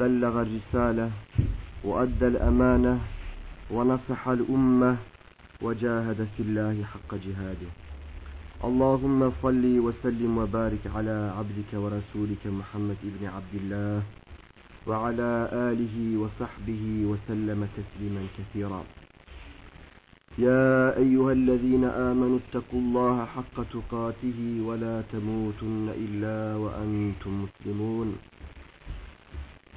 بلغ الرسالة وأدى الأمانة ونصح الأمة وجاهد في الله حق جهاده. اللهم صل وسلم وبارك على عبدك ورسولك محمد بن عبد الله وعلى آله وصحبه وسلم تسليما كثيرا. يا أيها الذين آمنوا اتقوا الله حق تقاته ولا تموتن إلا وأنتم مسلمون.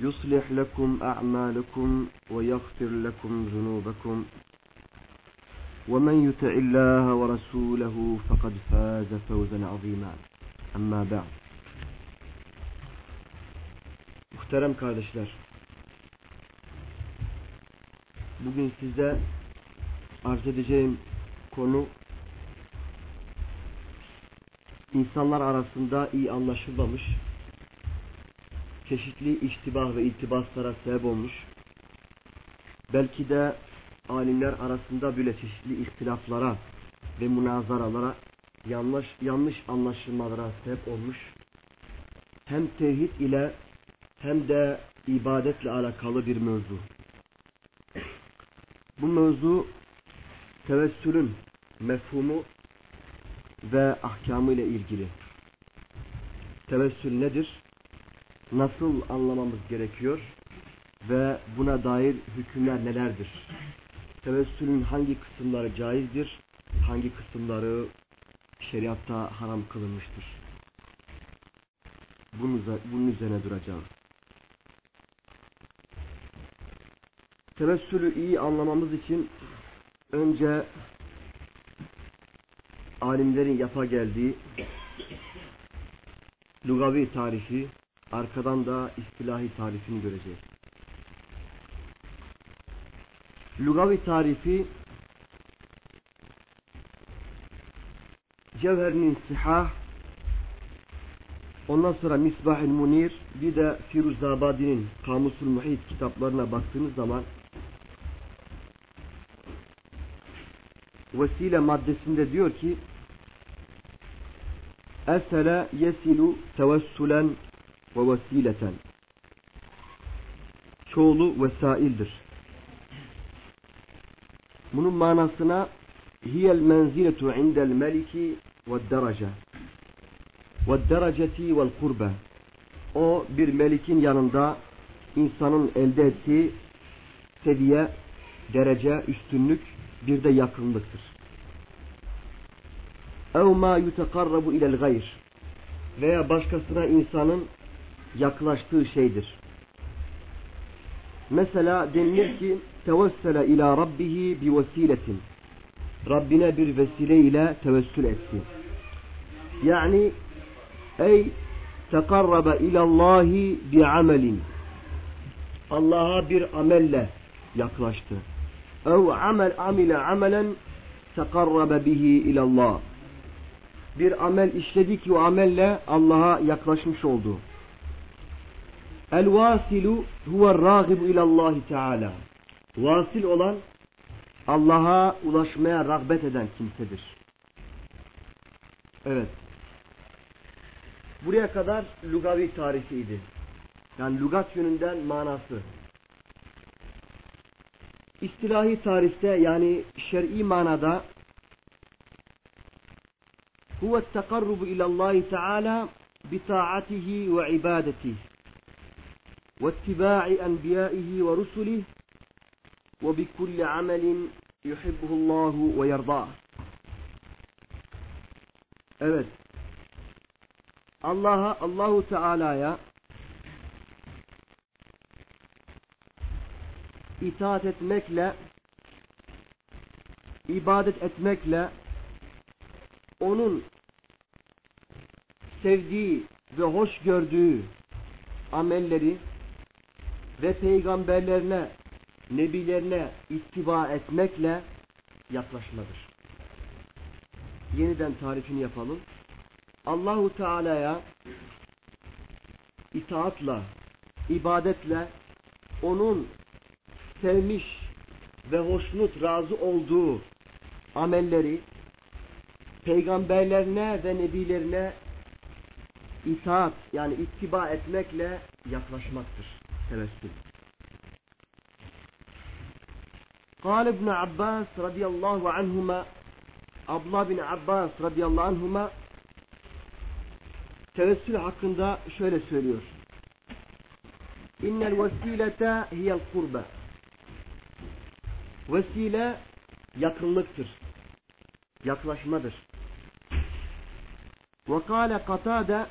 يصلح لكم أعمالكم ويغفر لكم ذنوبكم ومن يطع الله ورسوله فقد فاز فوزا عظيما أما بعد Muhterem kardeşler, bugün size arz edeceğim konu insanlar arasında iyi anlaşılmamış, çeşitli iştibah ve iltibaslara sebep olmuş, belki de alimler arasında bile çeşitli ihtilaflara ve münazaralara yanlış, yanlış anlaşılmalara sebep olmuş, hem tevhid ile hem de ibadetle alakalı bir mevzu. Bu mevzu tevessülün mefhumu ve ahkamı ile ilgili. Tevessül nedir? Nasıl anlamamız gerekiyor? Ve buna dair hükümler nelerdir? Tevessülün hangi kısımları caizdir? Hangi kısımları şeriatta haram kılınmıştır? Bunun, üzerine duracağız. Tevessülü iyi anlamamız için önce alimlerin yapa geldiği lugavi tarifi, arkadan da istilahi tarifini göreceğiz. Lugavi tarifi Cevher'in Sihah ondan sonra Misbah-ül Munir bir de Firuzabadi'nin Kamusul Muhit kitaplarına baktığınız zaman vesile maddesinde diyor ki Esele yesilu tevessülen ve vesileten çoğulu vesaildir. Bunun manasına hiyel menziletu indel meliki ve derece ve dereceti vel kurbe o bir melikin yanında insanın elde ettiği seviye, derece, üstünlük bir de yakınlıktır. اَوْ مَا يُتَقَرَّبُ اِلَى الْغَيْرِ Veya başkasına insanın yaklaştığı şeydir. Mesela denilir ki tevessele ila rabbihi bi vesiletin. Rabbine bir vesile ile tevessül etti. Yani ey tekarrabe ilallahi bi amelin. Allah'a bir amelle yaklaştı. Ev amel amile amelen tekarrabe bihi ilallah. Bir amel işledi ki o amelle Allah'a yaklaşmış oldu. El vasilu huve ragibu ilallahi teala. Vasil olan Allah'a ulaşmaya rağbet eden kimsedir. Evet. Buraya kadar lugavi tarifiydi. Yani lugat yönünden manası. İstilahi tarifte yani şer'i manada huve tekarrubu ilallahi teala bita'atihi ve ibadetihi ve ittiba'i enbiyaihi ve rusulih وبكل عمل يحبه الله ويرضاه Evet. Allah'a Allahu Teala'ya itaat etmekle ibadet etmekle onun sevdiği ve hoş gördüğü amelleri ve peygamberlerine, nebilerine ittiba etmekle yaklaşmadır. Yeniden tarifini yapalım. Allahu Teala'ya itaatla, ibadetle onun sevmiş ve hoşnut, razı olduğu amelleri peygamberlerine ve nebilerine itaat yani ittiba etmekle yaklaşmaktır Tevessül. قال ابن عباس رضي الله عنهما Abla bin Abbas radıyallahu anhuma tevessül hakkında şöyle söylüyor. İnnel vesilete hiyel kurbe. Vesile yakınlıktır. Yaklaşmadır. Ve kâle katâde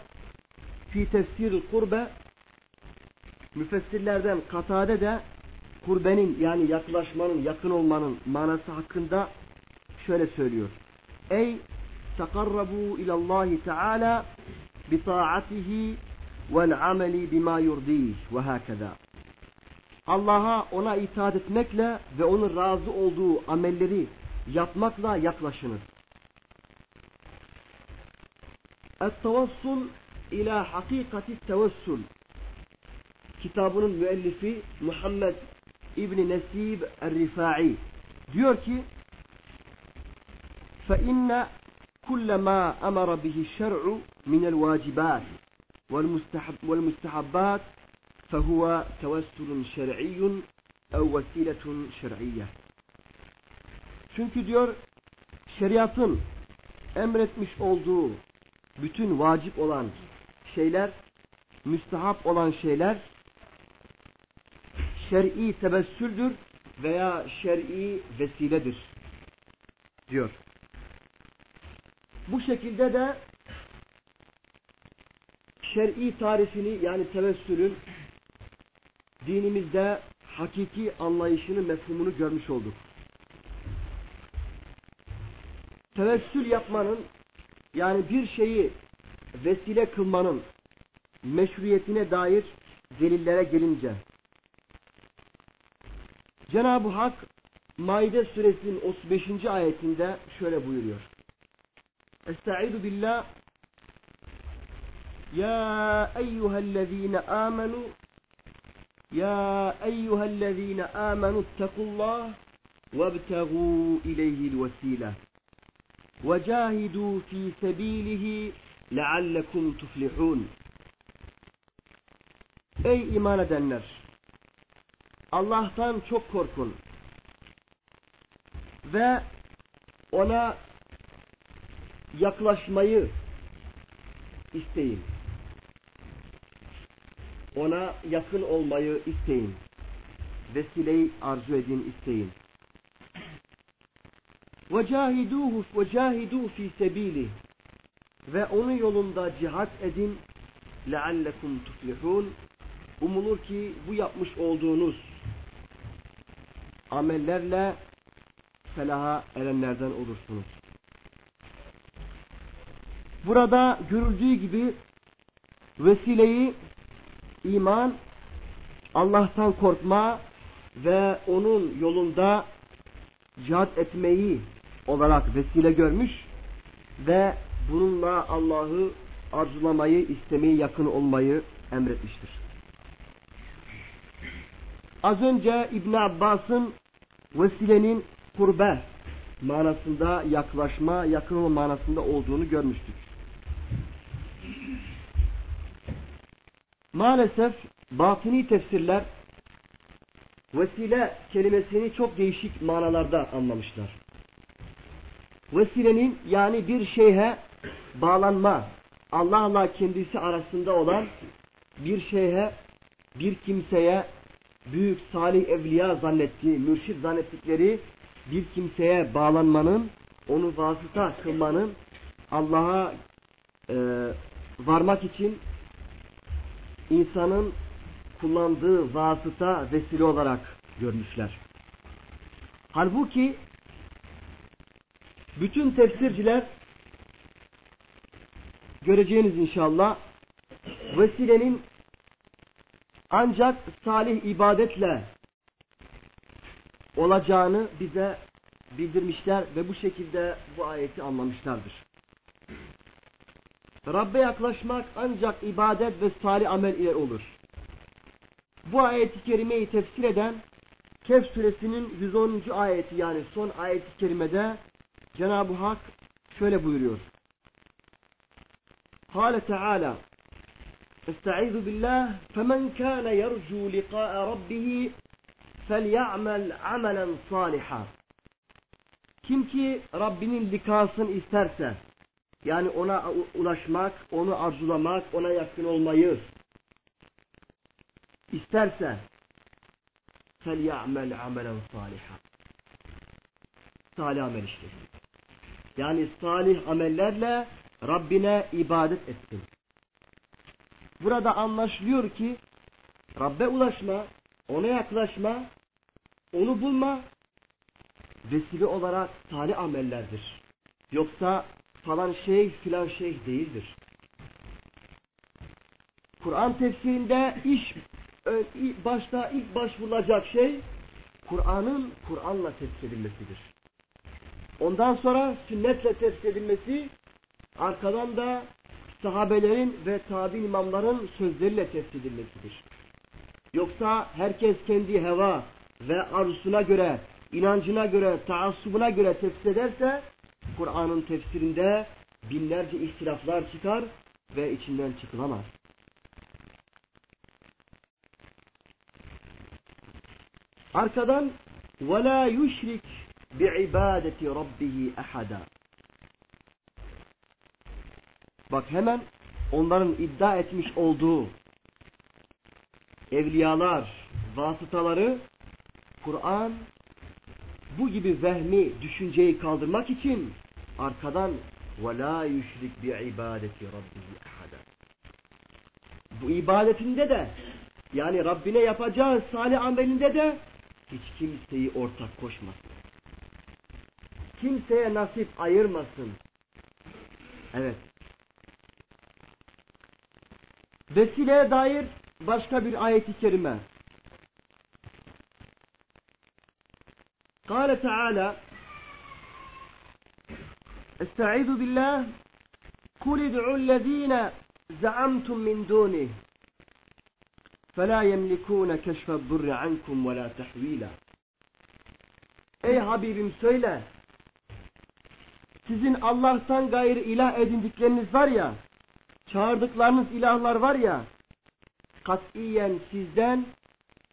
fi tefsiril kurbe müfessirlerden katade de kurbenin yani yaklaşmanın, yakın olmanın manası hakkında şöyle söylüyor. Ey takarrabu ilallahi teala bi taatihi vel ameli bima yurdih ve hakeza. Allah'a ona itaat etmekle ve onun razı olduğu amelleri yapmakla yaklaşınız. Et-tavassul ila hakikati tevessül kitabının müellifi Muhammed İbni Nesib Er-Rifai diyor ki فإن كل ما أمر به الشرع من الواجبات والمستحب والمستحبات فهو توسل شرعي أو وسيلة شرعية Çünkü diyor şeriatın emretmiş olduğu bütün vacip olan şeyler, müstahap olan şeyler şer'i tebessüldür veya şer'i vesiledir diyor. Bu şekilde de şer'i tarifini yani tevessülün dinimizde hakiki anlayışını, mefhumunu görmüş olduk. Tevessül yapmanın yani bir şeyi vesile kılmanın meşruiyetine dair delillere gelince Cenab-ı Hak Maide suresinin 35. ayetinde şöyle buyuruyor. Estaizu billah Ya eyyühellezine amenu Ya eyyühellezine amenu ittakullah وابتغوا إليه الوسيلة وجاهدوا في سبيله لعلكم تفلحون Ey iman edenler! Allah'tan çok korkun. Ve ona yaklaşmayı isteyin. Ona yakın olmayı isteyin. Vesileyi arzu edin, isteyin. وَجَاهِدُوهُ وَجَاهِدُوا فِي سَب۪يلِهِ Ve onun yolunda cihat edin. لَعَلَّكُمْ تُفْلِحُونَ Umulur ki bu yapmış olduğunuz amellerle felaha erenlerden olursunuz. Burada görüldüğü gibi vesileyi iman, Allah'tan korkma ve onun yolunda cihat etmeyi olarak vesile görmüş ve bununla Allah'ı arzulamayı, istemeyi, yakın olmayı emretmiştir. Az önce İbn Abbas'ın vesilenin kurbe manasında yaklaşma, yakın olma manasında olduğunu görmüştük. Maalesef batini tefsirler vesile kelimesini çok değişik manalarda anlamışlar. Vesilenin yani bir şeyhe bağlanma, Allah'la kendisi arasında olan bir şeyhe, bir kimseye büyük salih evliya zannettiği, mürşid zannettikleri bir kimseye bağlanmanın, onu vasıta kılmanın, Allah'a e, varmak için insanın kullandığı vasıta vesile olarak görmüşler. Halbuki bütün tefsirciler göreceğiniz inşallah vesilenin ancak salih ibadetle olacağını bize bildirmişler ve bu şekilde bu ayeti anlamışlardır. Rabbe yaklaşmak ancak ibadet ve salih amel ile olur. Bu ayeti kerimeyi tefsir eden Kehf suresinin 110. ayeti yani son ayeti kerimede Cenab-ı Hak şöyle buyuruyor. Kale Teala Estaizu billah فَمَنْ كَانَ يَرْجُوا لِقَاءَ رَبِّهِ فَلْيَعْمَلْ عَمَلًا صَالِحًا Kim ki Rabbinin likasını isterse yani ona ulaşmak, onu arzulamak, ona yakın olmayı isterse فَلْيَعْمَلْ عَمَلًا صَالِحًا Salih amel işlesin. Yani salih amellerle Rabbine ibadet etsin. Burada anlaşılıyor ki Rabbe ulaşma, ona yaklaşma, onu bulma vesile olarak salih amellerdir. Yoksa falan şey filan şey değildir. Kur'an tefsirinde iş başta ilk başvurulacak şey Kur'an'ın Kur'an'la tefsir edilmesidir. Ondan sonra sünnetle tefsir edilmesi, arkadan da sahabelerin ve tabi imamların sözleriyle tefsir edilmesidir. Yoksa herkes kendi heva ve arzusuna göre, inancına göre, taassubuna göre tefsir ederse Kur'an'ın tefsirinde binlerce ihtilaflar çıkar ve içinden çıkılamaz. Arkadan وَلَا يُشْرِكْ بِعِبَادَةِ رَبِّهِ أَحَدًا Bak hemen onların iddia etmiş olduğu evliyalar, vasıtaları Kur'an bu gibi vehmi, düşünceyi kaldırmak için arkadan وَلَا يُشْرِكْ بِعِبَادَةِ رَبِّهِ أَحَدًا Bu ibadetinde de yani Rabbine yapacağı salih amelinde de hiç kimseyi ortak koşmasın. Kimseye nasip ayırmasın. Evet. Vesileye dair başka bir ayet-i kerime. قال تعالى استعيذ بالله قل ادعوا الذين زعمتم من دونه فَلَا يَمْلِكُونَ كَشْفَ الضُّرِّ عَنْكُمْ وَلَا تَحْو۪يلًا Ey Habibim söyle, sizin Allah'tan gayrı ilah edindikleriniz var ya, çağırdıklarınız ilahlar var ya, katiyen sizden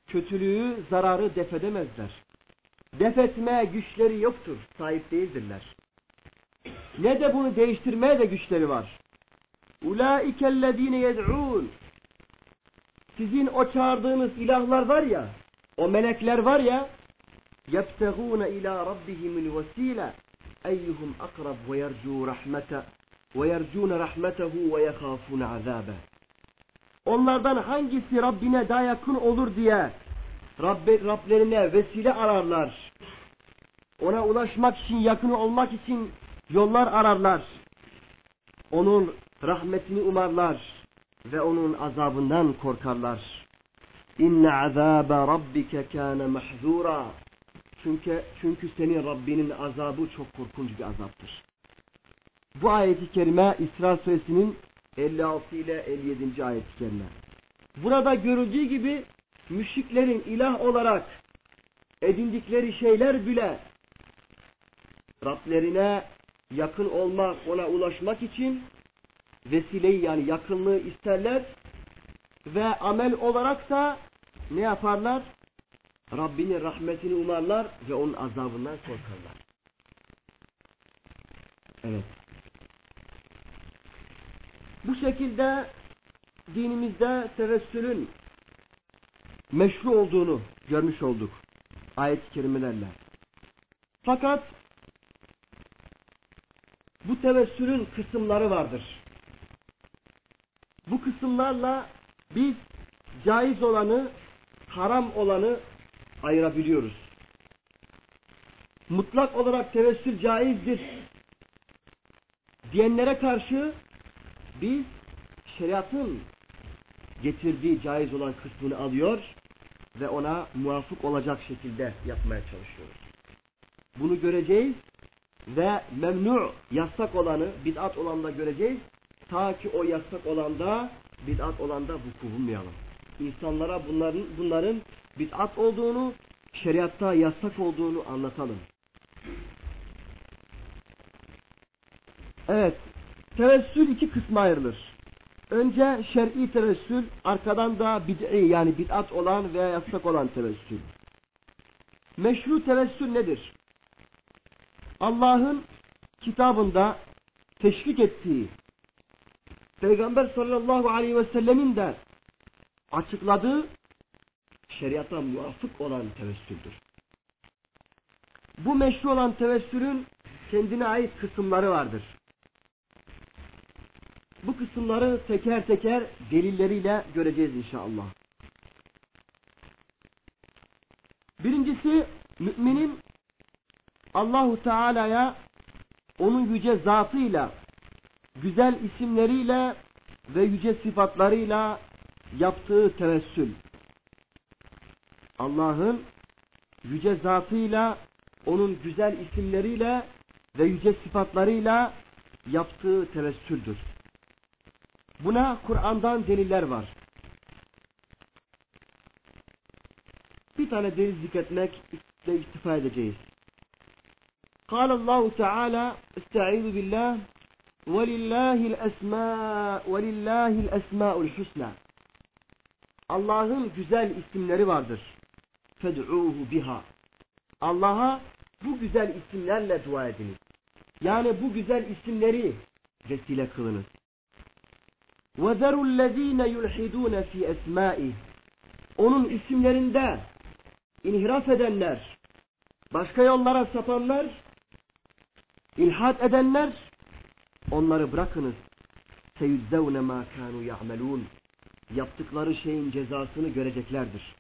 kötülüğü, zararı defedemezler. Defetmeye güçleri yoktur, sahip değildirler. Ne de bunu değiştirmeye de güçleri var. اُولَٰئِكَ الَّذ۪ينَ يَدْعُونَ sizin o çağırdığınız ilahlar var ya, o melekler var ya, يَبْتَغُونَ اِلَى رَبِّهِمُ الْوَس۪يلَ اَيُّهُمْ اَقْرَبْ وَيَرْجُوا رَحْمَةَ وَيَرْجُونَ رَحْمَتَهُ وَيَخَافُونَ عَذَابَهُ Onlardan hangisi Rabbine daha yakın olur diye Rabbi, Rablerine vesile ararlar. Ona ulaşmak için, yakın olmak için yollar ararlar. Onun rahmetini umarlar ve onun azabından korkarlar. İnne azabe rabbike kâne mahzura. Çünkü, çünkü senin Rabbinin azabı çok korkunç bir azaptır. Bu ayeti kerime İsra suresinin 56 ile 57. ayet-i kerime. Burada görüldüğü gibi müşriklerin ilah olarak edindikleri şeyler bile Rablerine yakın olmak, ona ulaşmak için vesileyi yani yakınlığı isterler ve amel olarak da ne yaparlar? Rabbinin rahmetini umarlar ve onun azabından korkarlar. Evet. Bu şekilde dinimizde tevessülün meşru olduğunu görmüş olduk ayet-i kerimelerle. Fakat bu tevessülün kısımları vardır. Bu kısımlarla biz caiz olanı, haram olanı ayırabiliyoruz. Mutlak olarak tevessül caizdir diyenlere karşı biz şeriatın getirdiği caiz olan kısmını alıyor ve ona muvafık olacak şekilde yapmaya çalışıyoruz. Bunu göreceğiz ve memnu yasak olanı bid'at olanda göreceğiz. Ta ki o yasak olanda bid'at olanda vuku bulmayalım. İnsanlara bunların bunların bid'at olduğunu, şeriatta yasak olduğunu anlatalım. Evet, tevessül iki kısma ayrılır. Önce şer'i tevessül, arkadan da bid'i yani bid'at olan veya yasak olan tevessül. Meşru tevessül nedir? Allah'ın kitabında teşvik ettiği, Peygamber sallallahu aleyhi ve sellemin de açıkladığı şeriata muvafık olan tevessüldür. Bu meşru olan tevessülün kendine ait kısımları vardır. Bu kısımları teker teker delilleriyle göreceğiz inşallah. Birincisi müminin Allahu Teala'ya onun yüce zatıyla, güzel isimleriyle ve yüce sıfatlarıyla yaptığı tevessül. Allah'ın yüce zatıyla, onun güzel isimleriyle ve yüce sıfatlarıyla yaptığı tevessüldür. Buna Kur'an'dan deliller var. Bir tane delil zikretmek ve iktifa edeceğiz. قال الله تعالى استعيذ بالله ولله الأسماء ولله الأسماء الحسنى Allah'ın güzel isimleri vardır. Fed'uhu biha. Allah'a bu güzel isimlerle dua ediniz. Yani bu güzel isimleri vesile kılınız. وَذَرُوا الَّذ۪ينَ يُلْحِدُونَ ف۪ي esmâih. Onun isimlerinde inhiraf edenler, başka yollara sapanlar, ilhat edenler, onları bırakınız. سَيُزَّوْنَ مَا كَانُوا يَعْمَلُونَ Yaptıkları şeyin cezasını göreceklerdir.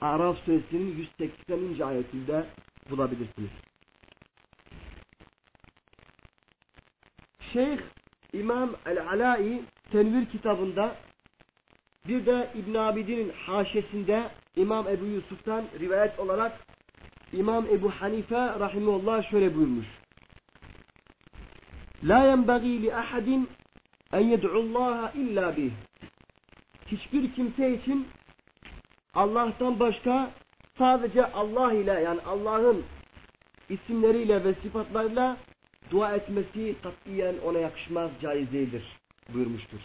Araf suresinin 180. ayetinde bulabilirsiniz. Şeyh İmam El-Alai Tenvir kitabında bir de İbn Abidin'in haşesinde İmam Ebu Yusuf'tan rivayet olarak İmam Ebu Hanife rahimullah şöyle buyurmuş. La yenbagî li ahadin en yed'ullaha illa bih. Hiçbir kimse için Allah'tan başka sadece Allah ile yani Allah'ın isimleriyle ve sıfatlarıyla dua etmesi katiyen ona yakışmaz, caiz değildir buyurmuştur.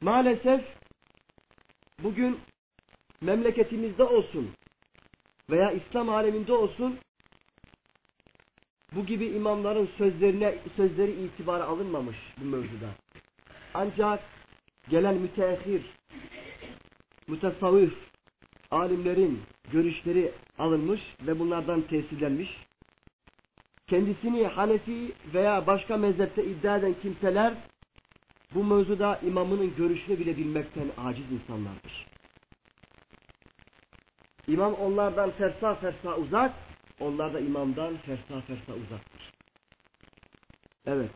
Maalesef bugün memleketimizde olsun veya İslam aleminde olsun bu gibi imamların sözlerine sözleri itibara alınmamış bu mevzuda. Ancak gelen müteahhir, mütesavvıf alimlerin görüşleri alınmış ve bunlardan tesirlenmiş. Kendisini Hanefi veya başka mezhepte iddia eden kimseler bu mevzuda imamının görüşünü bile bilmekten aciz insanlardır. İmam onlardan fersa fersa uzak, onlar da imamdan fersa fersa uzaktır. Evet.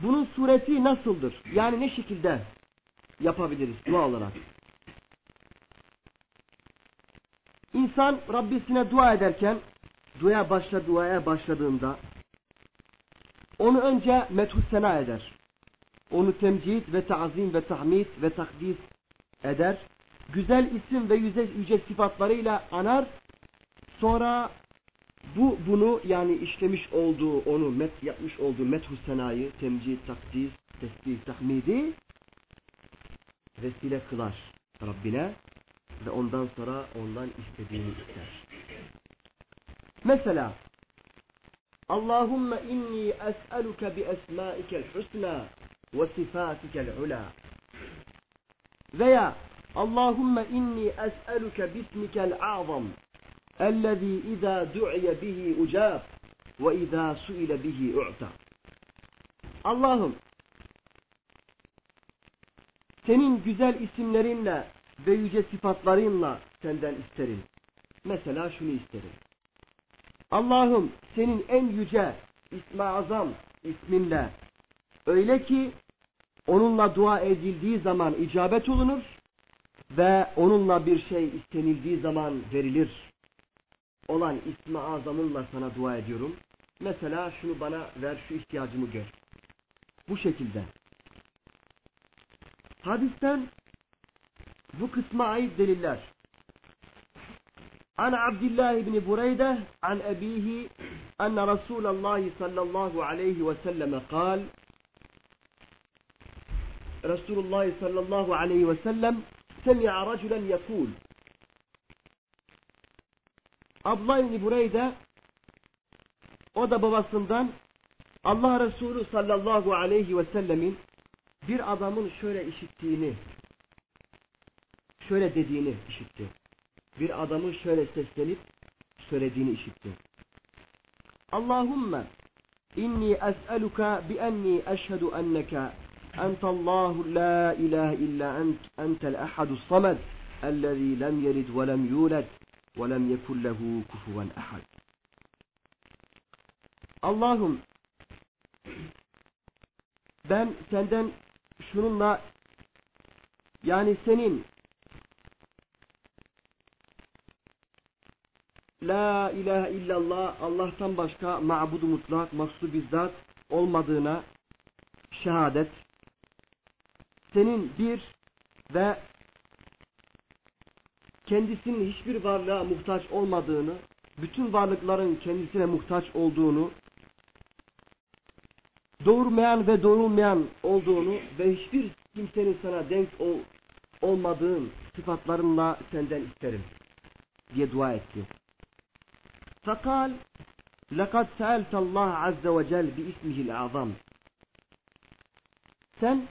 Bunun sureti nasıldır? Yani ne şekilde yapabiliriz dua olarak? İnsan Rabbisine dua ederken, duaya başla duaya başladığında onu önce methus sena eder. Onu temcid ve ta'zim ve tahmid ve takdis eder. Güzel isim ve yüce, yüce sıfatlarıyla anar. Sonra bu bunu yani işlemiş olduğu onu met yapmış olduğu methus senayı, temcid, takdis, tesbih, tahmidi vesile kılar Rabbine ve ondan sonra ondan istediğini ister. Mesela Allahümme inni es'eluke bi esmaikel husna ve sifatikel ula veya Allahümme inni es'eluke bismikel azam ellezî izâ du'ye bihi ucab ve izâ su'ile bihi u'ta Allah'ım senin güzel isimlerinle ve yüce sıfatlarınla senden isterim. Mesela şunu isterim. Allah'ım senin en yüce ismi azam isminle öyle ki onunla dua edildiği zaman icabet olunur ve onunla bir şey istenildiği zaman verilir. Olan ismi azamınla sana dua ediyorum. Mesela şunu bana ver şu ihtiyacımı gör. Bu şekilde. Hadisten bu kısma ait deliller. An Abdullah ibn Bureyde an ebihi enne Resulallah sallallahu aleyhi ve selleme kal Resulullah sallallahu aleyhi ve sellem semi'a raculen yekul Abdullah ibn Bureyde o da babasından Allah Resulü sallallahu aleyhi ve sellemin bir adamın şöyle işittiğini şöyle dediğini işitti. Bir adamın şöyle seslenip söylediğini işitti. Allahümme inni es'eluka bi enni eşhedü enneke entallahu la ilahe illa ent entel ehadus samed ellezî lem yelid ve lem yulad ve lem yekun lehu kufuven ehad. Allah'ım ben senden şununla yani senin La ilahe illallah Allah'tan başka ma'budu mutlak, maksu bizzat olmadığına şehadet. Senin bir ve kendisinin hiçbir varlığa muhtaç olmadığını, bütün varlıkların kendisine muhtaç olduğunu, doğurmayan ve doğrulmayan olduğunu ve hiçbir kimsenin sana denk ol, olmadığın sıfatlarınla senden isterim diye dua etti. فقال لقد سألت الله عز وجل باسمه الأعظم sen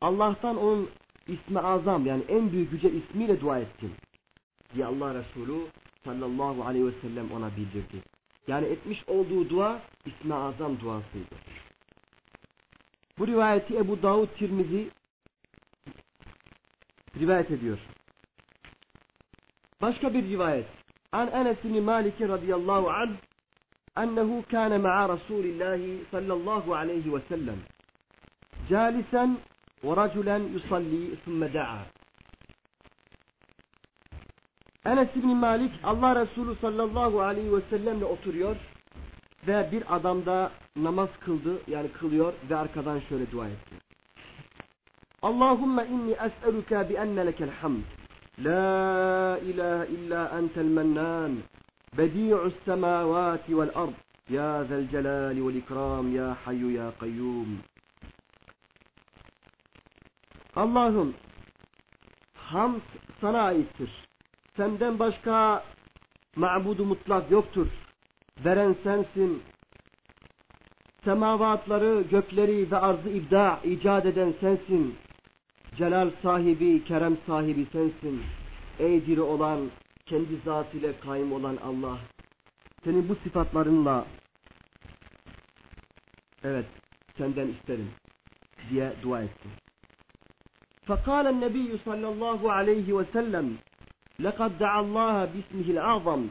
Allah'tan onun ismi azam yani en büyük yüce ismiyle dua ettin diye Allah Resulü sallallahu aleyhi ve sellem ona bildirdi. Yani etmiş olduğu dua ismi azam duasıydı. Bu rivayeti Ebu Davud Tirmizi rivayet ediyor. Başka bir rivayet. An Enes bin Malik radıyallahu anh أنه كان مع رسول الله صلى الله عليه وسلم جالسا ورجلا يصلي ثم دعا Enes İbni Malik Allah Resulü sallallahu aleyhi ve sellemle oturuyor ve bir adam da namaz kıldı yani kılıyor ve arkadan şöyle dua etti. Allahümme inni es'eluka bi enne lekel hamd. İlla entel mennan. Bedi'us semavati vel ard. Ya zel celali vel ikram ya hayyu ya kayyum. Allah'ım hamd sana aittir. Senden başka ma'budu mutlak yoktur. Veren sensin. Semavatları, gökleri ve arzı ibda, icat eden sensin. Celal sahibi, kerem sahibi sensin. Ey diri olan, kendi zatıyla kaim olan Allah. Senin bu sıfatlarınla evet senden isterim diye dua etti. فقال النبي صلى الله عليه وسلم لقد دعا الله باسمه الأعظم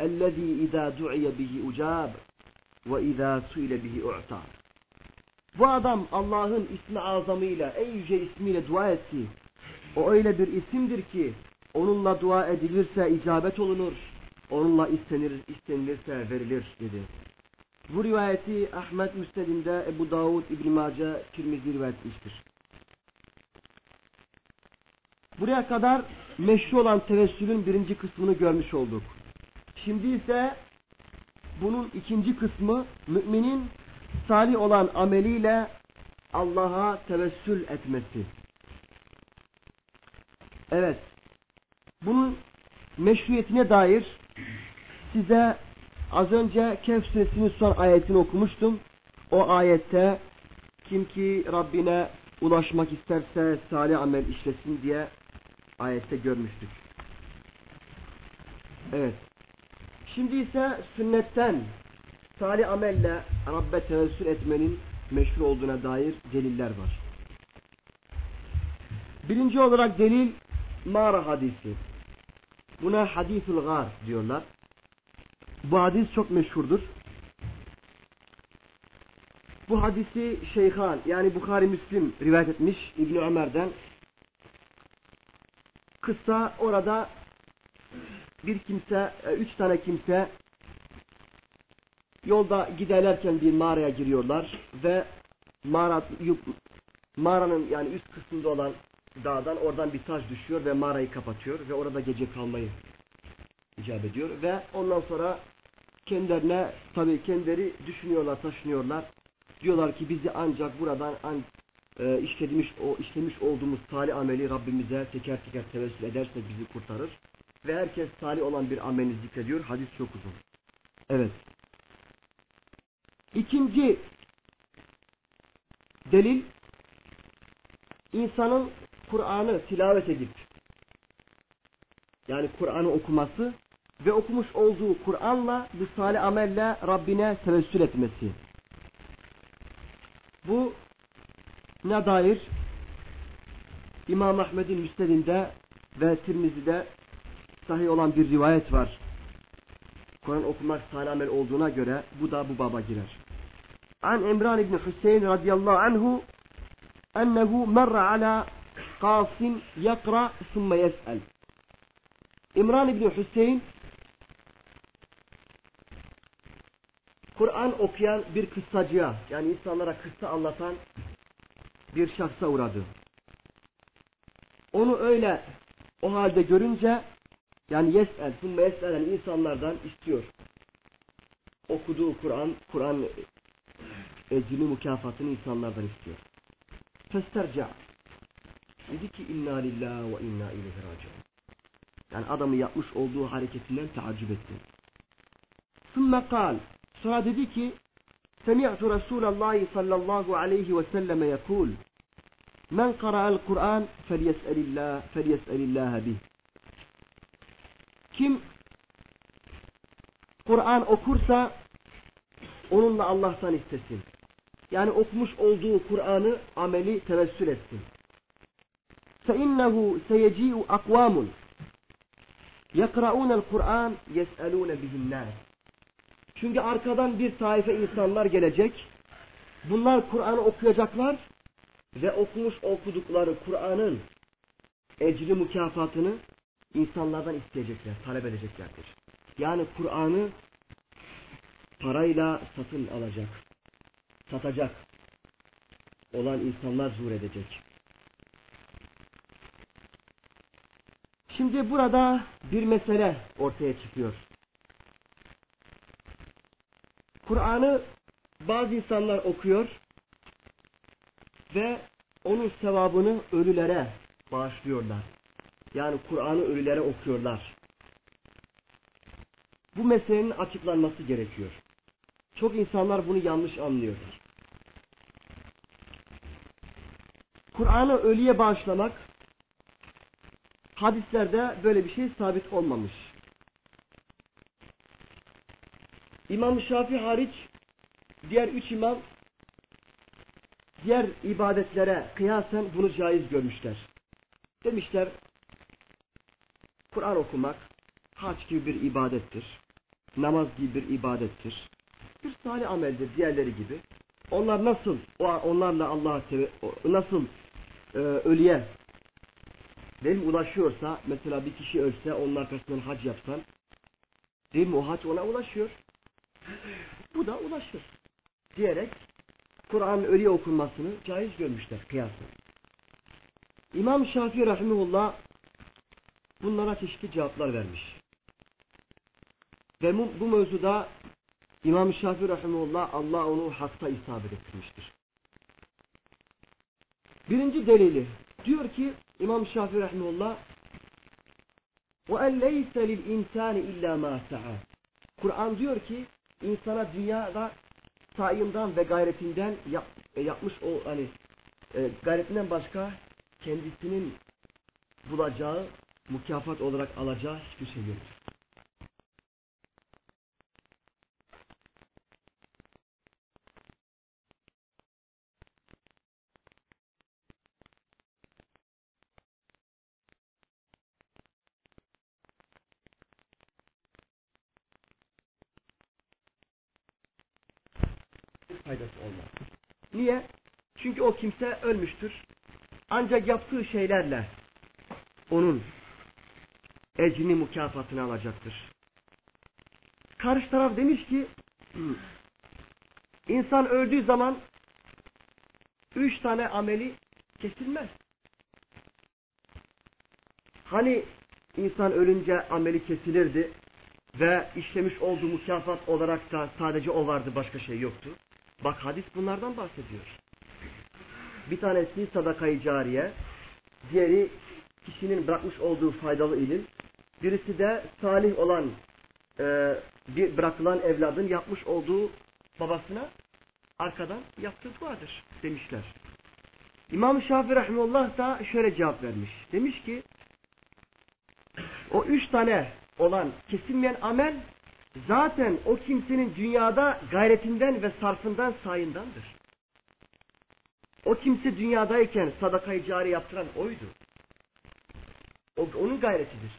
الذي إذا دعي به أجاب وإذا سئل به أعطى bu adam Allah'ın ismi azamıyla, en yüce ismiyle dua etti. O öyle bir isimdir ki, onunla dua edilirse icabet olunur, onunla istenir, istenilirse verilir dedi. Bu rivayeti Ahmet Müsned'inde Ebu Davud, İbn-i Mace, Tirmizi rivayet. Buraya kadar meşru olan tevessülün birinci kısmını görmüş olduk. Şimdi ise bunun ikinci kısmı müminin salih olan ameliyle Allah'a tevessül etmesi. Evet. Bunun meşruiyetine dair size az önce Kehf suresinin son ayetini okumuştum. O ayette Kim ki Rabbine ulaşmak isterse salih amel işlesin diye ayette görmüştük. Evet. Şimdi ise sünnetten salih amelle Rabbe tevessül etmenin meşhur olduğuna dair deliller var. Birinci olarak delil mağara hadisi. Buna hadisul gar diyorlar. Bu hadis çok meşhurdur. Bu hadisi Şeyhan yani Bukhari Müslim rivayet etmiş İbn Ömer'den. Kısa orada bir kimse, e, üç tane kimse yolda giderlerken bir mağaraya giriyorlar ve mağara, mağaranın yani üst kısmında olan dağdan oradan bir taş düşüyor ve mağarayı kapatıyor ve orada gece kalmayı icap ediyor ve ondan sonra kendilerine tabii kendileri düşünüyorlar, taşınıyorlar. Diyorlar ki bizi ancak buradan an, e, işlemiş, o, işlemiş olduğumuz salih ameli Rabbimize teker teker tevessül ederse bizi kurtarır. Ve herkes salih olan bir amelini zikrediyor. Hadis çok uzun. Evet. İkinci delil insanın Kur'an'ı tilavet edip yani Kur'an'ı okuması ve okumuş olduğu Kur'an'la bu salih amelle Rabbine tevessül etmesi. Bu ne dair? İmam Ahmed'in müstedinde ve Tirmizi'de sahih olan bir rivayet var. Kur'an okumak salih amel olduğuna göre bu da bu baba girer. An İmran İbni Hüseyin radıyallahu anhu ennehu merra ala qasin yakra sümme yes'el. İmran İbni Hüseyin Kur'an okuyan bir kıssacıya yani insanlara kıssa anlatan bir şahsa uğradı. Onu öyle o halde görünce yani yes'el, sümme yes'elen insanlardan istiyor. Okuduğu Kur'an, Kur'an ecrini mükafatını insanlardan istiyor. Festerca. Dedi ki inna lillahi ve inna ileyhi raciun. Yani adamı yapmış olduğu hareketinden taaccüp etti. Sümme kal. Sonra dedi ki Semi'tu Resulallah sallallahu aleyhi ve selleme yekul Men qara'al Kur'an felyes'elillah felyes'elillah bih. Kim Kur'an okursa onunla Allah'tan istesin. Yani okumuş olduğu Kur'an'ı ameli tevessül etsin. فَاِنَّهُ سَيَجِيءُ اَقْوَامٌ يَقْرَؤُونَ الْقُرْآنِ يَسْأَلُونَ بِهِ النَّاسِ Çünkü arkadan bir taife insanlar gelecek. Bunlar Kur'an'ı okuyacaklar ve okumuş okudukları Kur'an'ın ecri mükafatını insanlardan isteyecekler, talep edeceklerdir. Yani Kur'an'ı parayla satın alacak, satacak olan insanlar zuhur edecek. Şimdi burada bir mesele ortaya çıkıyor. Kur'an'ı bazı insanlar okuyor ve onun sevabını ölülere bağışlıyorlar. Yani Kur'an'ı ölülere okuyorlar. Bu meselenin açıklanması gerekiyor. Çok insanlar bunu yanlış anlıyorlar. Kur'an'ı ölüye bağışlamak hadislerde böyle bir şey sabit olmamış. İmam Şafii hariç diğer üç imam diğer ibadetlere kıyasen bunu caiz görmüşler. Demişler Kur'an okumak haç gibi bir ibadettir. Namaz gibi bir ibadettir. Bir salih ameldir diğerleri gibi. Onlar nasıl onlarla Allah'a nasıl e, ölüye mi ulaşıyorsa mesela bir kişi ölse onun arkasından hac yapsan değil mi o hac ona ulaşıyor. Bu da ulaşır. Diyerek Kur'an'ın ölüye okunmasını caiz görmüşler kıyasla. İmam Şafii Rahimullah bunlara çeşitli cevaplar vermiş. Ve bu, bu mevzuda İmam Şafii Rahimullah Allah onu hakta isabet ettirmiştir. Birinci delili diyor ki İmam Şafii Rahimullah وَاَنْ لَيْسَ لِلْاِنْسَانِ اِلَّا مَا سَعَى Kur'an diyor ki insana dünyada sayından ve gayretinden yap, e, yapmış o hani e, gayretinden başka kendisinin bulacağı mükafat olarak alacağı hiçbir şey yoktur. faydası olmaz. Niye? Çünkü o kimse ölmüştür. Ancak yaptığı şeylerle onun ecrini mükafatını alacaktır. Karşı taraf demiş ki insan öldüğü zaman üç tane ameli kesilmez. Hani insan ölünce ameli kesilirdi ve işlemiş olduğu mükafat olarak da sadece o vardı başka şey yoktu. Bak hadis bunlardan bahsediyor. Bir tanesi sadakayı cariye, diğeri kişinin bırakmış olduğu faydalı ilim, birisi de salih olan e, bir bırakılan evladın yapmış olduğu babasına arkadan yaptığı duadır demişler. İmam Şafii Rahimullah da şöyle cevap vermiş. Demiş ki o üç tane olan kesilmeyen amel zaten o kimsenin dünyada gayretinden ve sarfından sayındandır. O kimse dünyadayken sadakayı cari yaptıran oydu. O, onun gayretidir.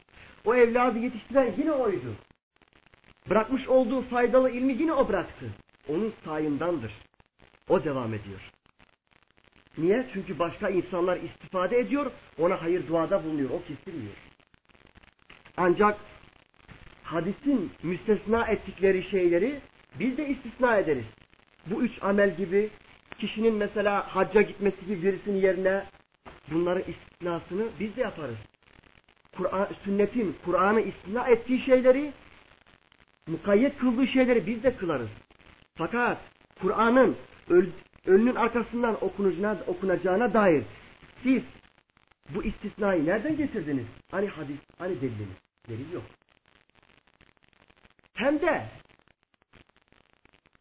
O evladı yetiştiren yine oydu. Bırakmış olduğu faydalı ilmi yine o bıraktı. Onun sayındandır. O devam ediyor. Niye? Çünkü başka insanlar istifade ediyor, ona hayır duada bulunuyor, o kesilmiyor. Ancak hadisin müstesna ettikleri şeyleri biz de istisna ederiz. Bu üç amel gibi kişinin mesela hacca gitmesi gibi birisinin yerine bunların istisnasını biz de yaparız. Kur'an, sünnetin Kur'an'ı istisna ettiği şeyleri mukayyet kıldığı şeyleri biz de kılarız. Fakat Kur'an'ın öl, arkasından okunacağına, okunacağına dair siz bu istisnayı nereden getirdiniz? Hani hadis, hani deliliniz? Delil yok. Hem de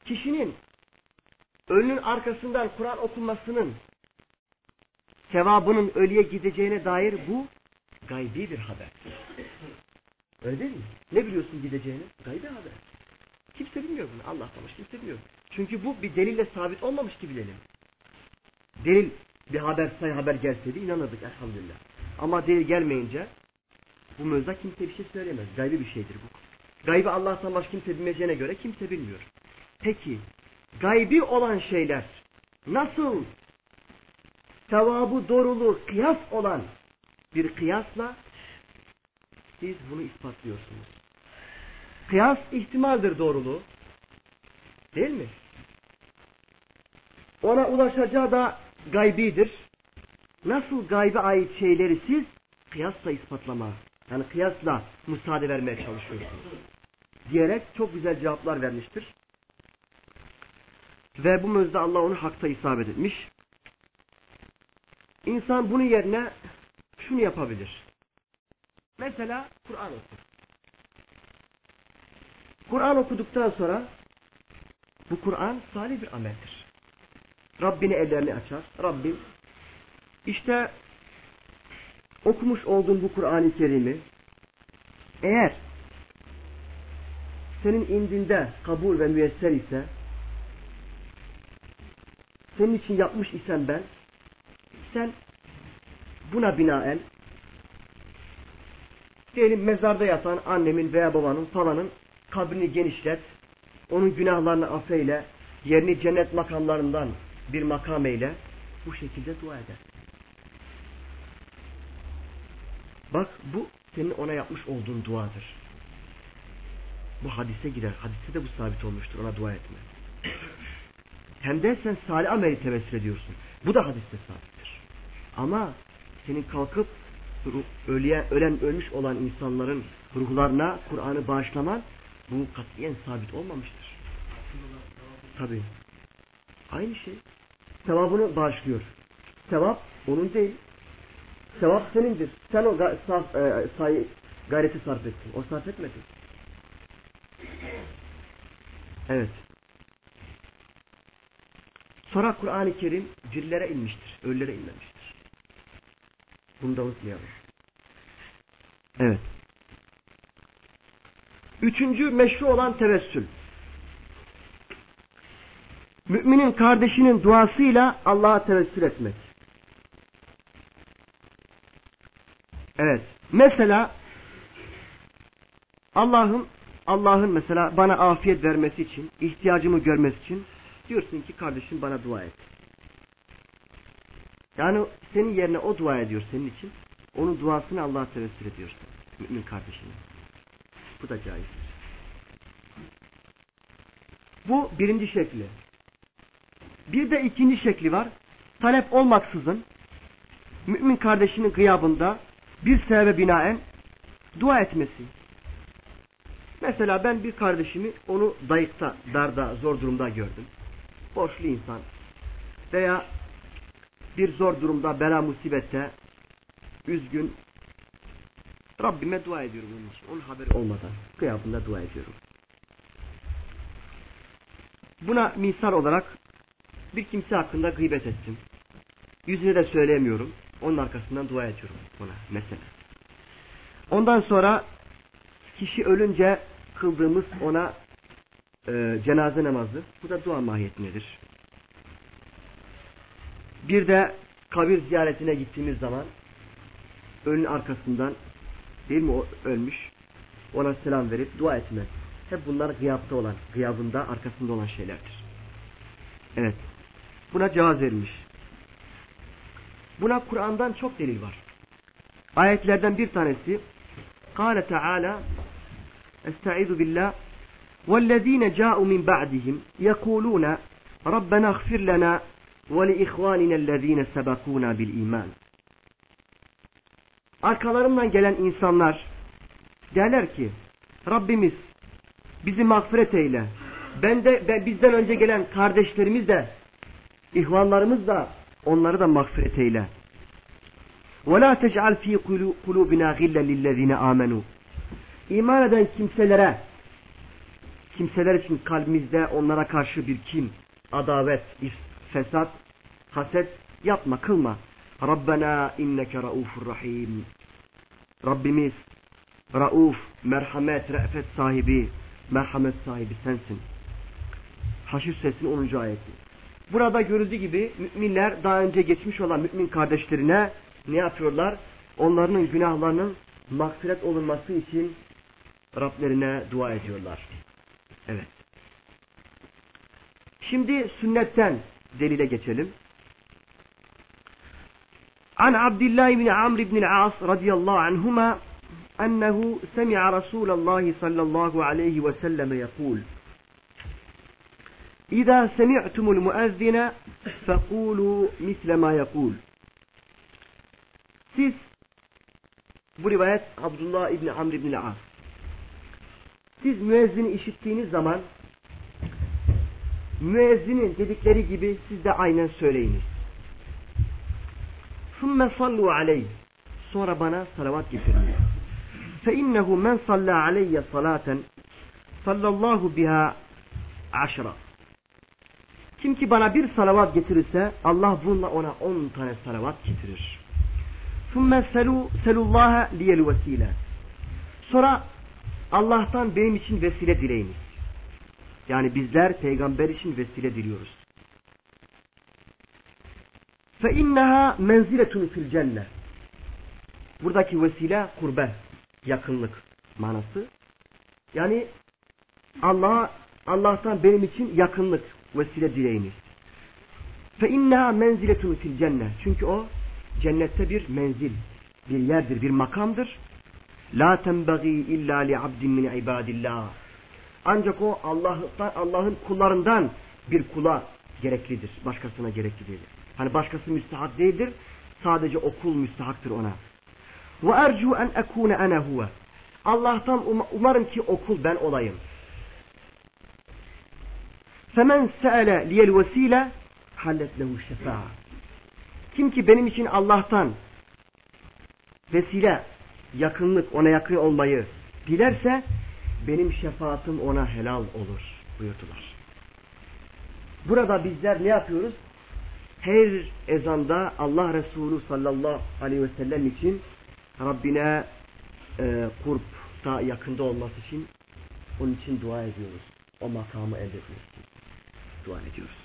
kişinin ölünün arkasından Kur'an okunmasının sevabının ölüye gideceğine dair bu gaybi bir haber. Öyle değil mi? Ne biliyorsun gideceğini? Gaybi haber. Kimse bilmiyor bunu. Allah tanış kimse bilmiyor. Çünkü bu bir delille sabit olmamış ki bilelim. Delil bir haber say haber gelseydi inanırdık elhamdülillah. Ama delil gelmeyince bu mevzuda kimse bir şey söyleyemez. Gaybi bir şeydir bu. Gaybı Allah'tan başka kimse bilmeyeceğine göre kimse bilmiyor. Peki gaybi olan şeyler nasıl sevabı doğrulu kıyas olan bir kıyasla siz bunu ispatlıyorsunuz. Kıyas ihtimaldir doğruluğu. Değil mi? Ona ulaşacağı da gaybidir. Nasıl gaybe ait şeyleri siz kıyasla ispatlama, yani kıyasla müsaade vermeye çalışıyorsunuz. Diyerek çok güzel cevaplar vermiştir. Ve bu mevzuda Allah onu hakta isabet etmiş. İnsan bunun yerine şunu yapabilir. Mesela Kur'an okur. Kur'an okuduktan sonra bu Kur'an salih bir ameldir. Rabbine ellerini açar. Rabbim işte okumuş olduğun bu Kur'an-ı Kerim'i eğer senin indinde kabul ve müyesser ise senin için yapmış isen ben sen buna binaen diyelim mezarda yatan annemin veya babanın falanın kabrini genişlet onun günahlarını affeyle yerini cennet makamlarından bir makam eyle bu şekilde dua eder. Bak bu senin ona yapmış olduğun duadır. Bu hadise girer. Hadiste de bu sabit olmuştur. Ona dua etme. Hem de sen salih ameli tevessül ediyorsun. Bu da hadiste sabittir. Ama senin kalkıp ölüye, ölen ölmüş olan insanların ruhlarına Kur'an'ı bağışlaman bu katiyen sabit olmamıştır. Tabi. Aynı şey. Sevabını bağışlıyor. Sevap onun değil. Sevap senindir. Sen o sarf, e, say, gayreti sarf ettin. O sarf etmedi. Evet. Sonra Kur'an-ı Kerim cirlere inmiştir. Ölülere inmemiştir. Bunu da unutmayalım. Evet. Üçüncü meşru olan tevessül. Müminin kardeşinin duasıyla Allah'a tevessül etmek. Evet. Mesela Allah'ın Allah'ın mesela bana afiyet vermesi için, ihtiyacımı görmesi için diyorsun ki kardeşim bana dua et. Yani senin yerine o dua ediyor senin için. Onun duasını Allah'a tevessül ediyorsun. Mümin kardeşine. Bu da caizdir. Bu birinci şekli. Bir de ikinci şekli var. Talep olmaksızın mümin kardeşinin gıyabında bir sebebe binaen dua etmesi. Mesela ben bir kardeşimi onu dayıkta, darda, zor durumda gördüm. Borçlu insan. Veya bir zor durumda, bela musibette, üzgün. Rabbime dua ediyorum onun için. Onun haberi olmadan. Kıyabında dua ediyorum. Buna misal olarak bir kimse hakkında gıybet ettim. Yüzüne de söyleyemiyorum. Onun arkasından dua ediyorum ona mesela. Ondan sonra kişi ölünce kıldığımız ona e, cenaze namazı. Bu da dua mahiyetindedir. Bir de kabir ziyaretine gittiğimiz zaman ölün arkasından değil mi o ölmüş ona selam verip dua etmek. Hep bunlar gıyapta olan, gıyabında arkasında olan şeylerdir. Evet. Buna cevaz verilmiş. Buna Kur'an'dan çok delil var. Ayetlerden bir tanesi Kâle Teala Estaizu billah وَالَّذ۪ينَ جَاءُوا مِنْ بَعْدِهِمْ يَقُولُونَ رَبَّنَا اغْفِرْ لَنَا وَلِإِخْوَانِنَا الَّذ۪ينَ سَبَقُونَا بِالْا۪يمَانِ Arkalarından gelen insanlar derler ki Rabbimiz bizi mağfiret eyle. Ben de ben, bizden önce gelen kardeşlerimiz de ihvanlarımız da onları da mağfiret eyle. وَلَا تَجْعَلْ ف۪ي قُلُوبِنَا غِلًّا لِلَّذ۪ينَ آمَنُوا İman eden kimselere, kimseler için kalbimizde onlara karşı bir kim, adavet, fesat, haset yapma, kılma. Rabbena inneke raufur rahim. Rabbimiz rauf, merhamet, re'fet sahibi, merhamet sahibi sensin. Haşr Suresinin 10. ayeti. Burada görüldüğü gibi müminler daha önce geçmiş olan mümin kardeşlerine ne yapıyorlar? Onların günahlarının mağfiret olunması için Rablerine dua ediyorlar. Evet. Şimdi sünnetten delile geçelim. An Abdullah ibn Amr ibn al-As radıyallahu anhuma سمع رسول الله صلى الله عليه وسلم يقول إذا سمعتم المؤذن فقولوا مثل ما يقول Siz bu rivayet Abdullah İbni Amr İbni As. Siz müezzini işittiğiniz zaman müezzinin dedikleri gibi siz de aynen söyleyiniz. ثُمَّ صَلُّوا عَلَيْهِ Sonra bana salavat getirin. فَاِنَّهُ مَنْ صَلَّى عَلَيَّ صَلَاةً صَلَّى اللّٰهُ بِهَا عَشْرًا Kim ki bana bir salavat getirirse Allah bununla ona on tane salavat getirir. ثُمَّ سَلُوا اللّٰهَ لِيَ الْوَس۪يلَ Sonra Allah'tan benim için vesile dileyiniz. Yani bizler peygamber için vesile diliyoruz. فَاِنَّهَا مَنْزِلَةٌ فِي الْجَنَّةِ Buradaki vesile kurbe, yakınlık manası. Yani Allah'a Allah'tan benim için yakınlık vesile dileyiniz. فَاِنَّهَا مَنْزِلَةٌ فِي الْجَنَّةِ Çünkü o cennette bir menzil, bir yerdir, bir makamdır. La tenbagi illa li abdin min ibadillah. Ancak o Allah'tan Allah'ın kullarından bir kula gereklidir. Başkasına gerekli değildir. Hani başkası müstahak değildir. Sadece o kul müstahaktır ona. Ve ercu en ekune ene huve. Allah'tan um umarım ki o kul ben olayım. Femen se'ele liyel vesile hallet lehu şefa'a. Kim ki benim için Allah'tan vesile, yakınlık, ona yakın olmayı dilerse benim şefaatim ona helal olur buyurdular. burada bizler ne yapıyoruz? Her ezanda Allah Resulü sallallahu aleyhi ve sellem için Rabbine e, kurp daha yakında olması için onun için dua ediyoruz. O makamı elde etmek için dua ediyoruz.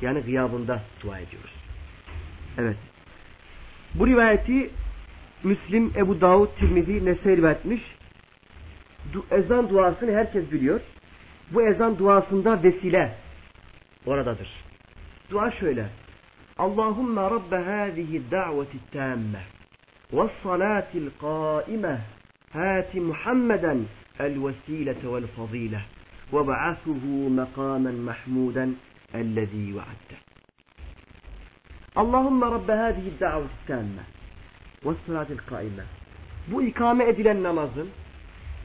Yani gıyabında dua ediyoruz. Evet. Bu rivayeti Müslim, Ebu Davud, Tirmizi, Nese'ye rivayet etmiş. Du ezan duasını herkes biliyor. Bu ezan duasında vesile oradadır. Dua şöyle. Allahümme Rabbe hâzihi da'veti tâmme ve salatil qâime hâti Muhammeden el vesilete vel fazile ve ba'athuhu mekamen mahmuden ellezî vaadte. Allahümme Rabbe hâzihi da'veti tâmme ve salatil qâime. Bu ikame edilen namazın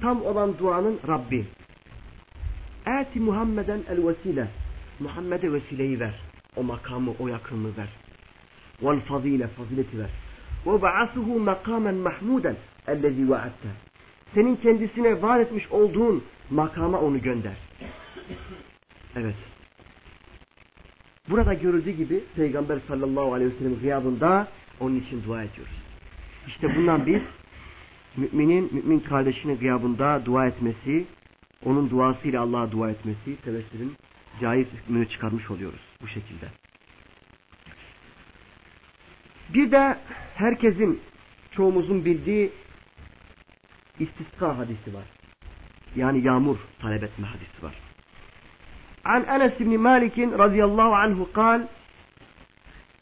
tam olan duanın Rabbi. Ati Muhammeden el vesile. Muhammed'e vesileyi ver. O makamı, o yakınlığı ver. Vel fazile, fazileti ver. Ve ba'asuhu makamen mahmuden ellezi vaadte. Senin kendisine vaat etmiş olduğun makama onu gönder. Evet. Burada görüldüğü gibi Peygamber sallallahu aleyhi ve sellem gıyabında onun için dua ediyoruz. İşte bundan biz müminin, mümin kardeşinin gıyabında dua etmesi, onun duasıyla Allah'a dua etmesi, tevessülün caiz hükmünü çıkarmış oluyoruz bu şekilde. Bir de herkesin, çoğumuzun bildiği istisqa hadisi var. Yani yağmur talep etme hadisi var. An Enes ibn Malik radıyallahu anhu kal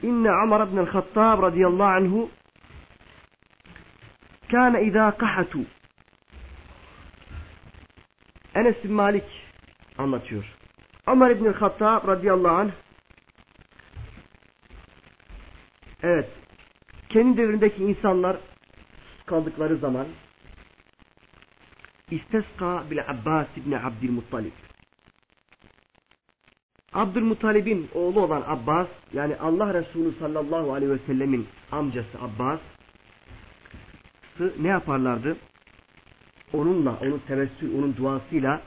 İnne Ömer ibn el-Hattab radıyallahu anhu kâne izâ kahatu Enes bin Malik anlatıyor. Ömer İbn-i Hattab radıyallahu anh. Evet kendi devrindeki insanlar kaldıkları zaman İsteska bile Abbas İbni Abdülmuttalib. Abdülmuttalib'in oğlu olan Abbas yani Allah Resulü sallallahu aleyhi ve sellemin amcası Abbas ne yaparlardı? Onunla, onun tevessül, onun duasıyla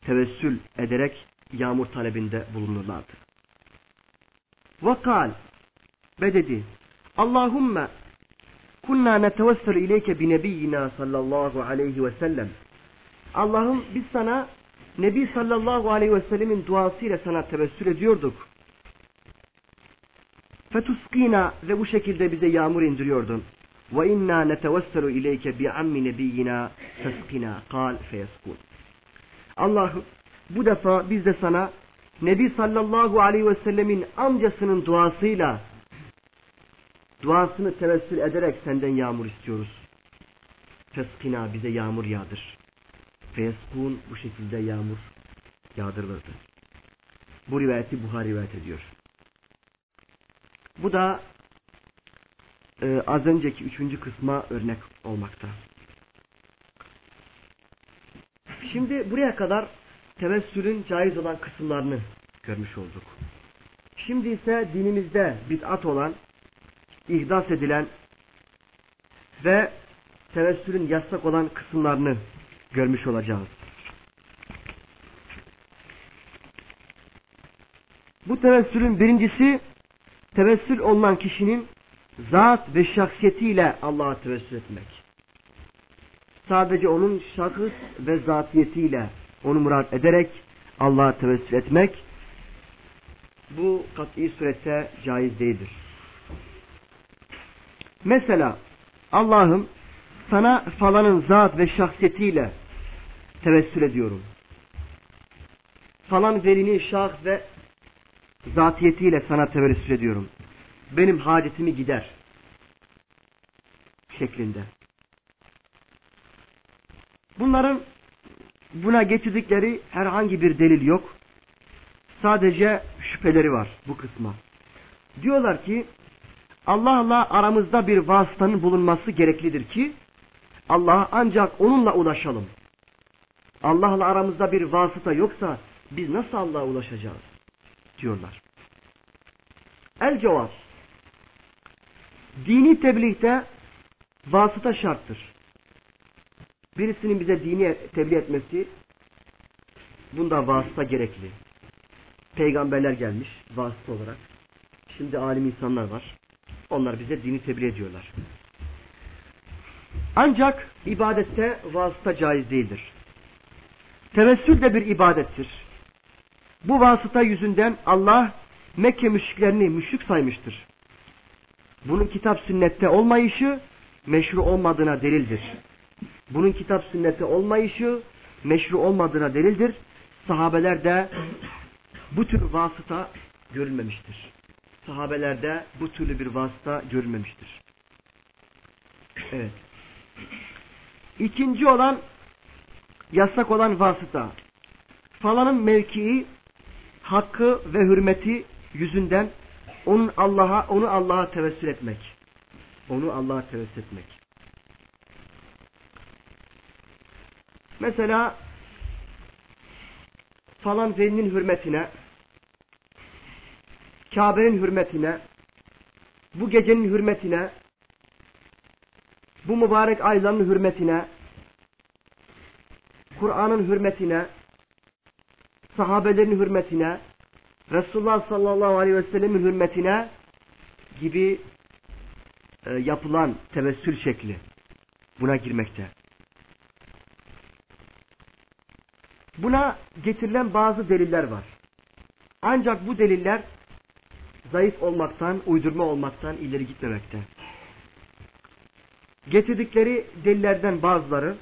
tevessül ederek yağmur talebinde bulunurlardı. Vakal ve dedi Allahümme kunna netevessel ileyke bi nebiyyina sallallahu aleyhi ve sellem Allah'ım biz sana Nebi sallallahu aleyhi ve sellemin duasıyla sana tevessül ediyorduk. Fetuskina ve bu şekilde bize yağmur indiriyordun. Netevesselu ileyke bi ammi nebiyyina teskina kal feyeskun. Allah'ım bu defa biz de sana Nebi sallallahu aleyhi ve sellemin amcasının duasıyla duasını tevessül ederek senden yağmur istiyoruz. Feskina bize yağmur yağdır. Feyeskun bu şekilde yağmur yağdırılırdı. Bu rivayeti Buhari rivayet ediyor. Bu da e, az önceki üçüncü kısma örnek olmakta. Şimdi buraya kadar tevessülün caiz olan kısımlarını görmüş olduk. Şimdi ise dinimizde bid'at olan, ihdas edilen ve tevessülün yasak olan kısımlarını görmüş olacağız. Bu tevessülün birincisi tevessül olunan kişinin zat ve şahsiyetiyle Allah'a tevessül etmek. Sadece onun şahıs ve zatiyetiyle onu murat ederek Allah'a tevessül etmek bu kat'i surette caiz değildir. Mesela Allah'ım sana falanın zat ve şahsiyetiyle tevessül ediyorum. Falan velinin şah ve zatiyetiyle sana tevessül ediyorum. Benim hacetimi gider. Şeklinde. Bunların buna getirdikleri herhangi bir delil yok. Sadece şüpheleri var bu kısma. Diyorlar ki Allah'la aramızda bir vasıtanın bulunması gereklidir ki Allah'a ancak onunla ulaşalım. Allah'la aramızda bir vasıta yoksa biz nasıl Allah'a ulaşacağız? diyorlar. El cevap. Dini tebliğde vasıta şarttır. Birisinin bize dini tebliğ etmesi bunda vasıta gerekli. peygamberler gelmiş vasıta olarak. Şimdi alim insanlar var. Onlar bize dini tebliğ ediyorlar. Ancak ibadette vasıta caiz değildir. Tevessül de bir ibadettir. Bu vasıta yüzünden Allah Mekke müşriklerini müşrik saymıştır. Bunun kitap sünnette olmayışı meşru olmadığına delildir. Bunun kitap sünnette olmayışı meşru olmadığına delildir. Sahabeler bu tür vasıta görülmemiştir. Sahabelerde bu türlü bir vasıta görülmemiştir. Evet. İkinci olan yasak olan vasıta. Falanın mevkii, hakkı ve hürmeti yüzünden onun Allah'a onu Allah'a tevessül etmek. Onu Allah'a tevessül etmek. Mesela falan zeynin hürmetine Kabe'nin hürmetine bu gecenin hürmetine bu mübarek ayların hürmetine Kur'an'ın hürmetine sahabelerin hürmetine Resulullah sallallahu aleyhi ve sellemin hürmetine gibi e, yapılan tevessül şekli buna girmekte. Buna getirilen bazı deliller var. Ancak bu deliller zayıf olmaktan, uydurma olmaktan ileri gitmemekte. Getirdikleri delillerden bazıları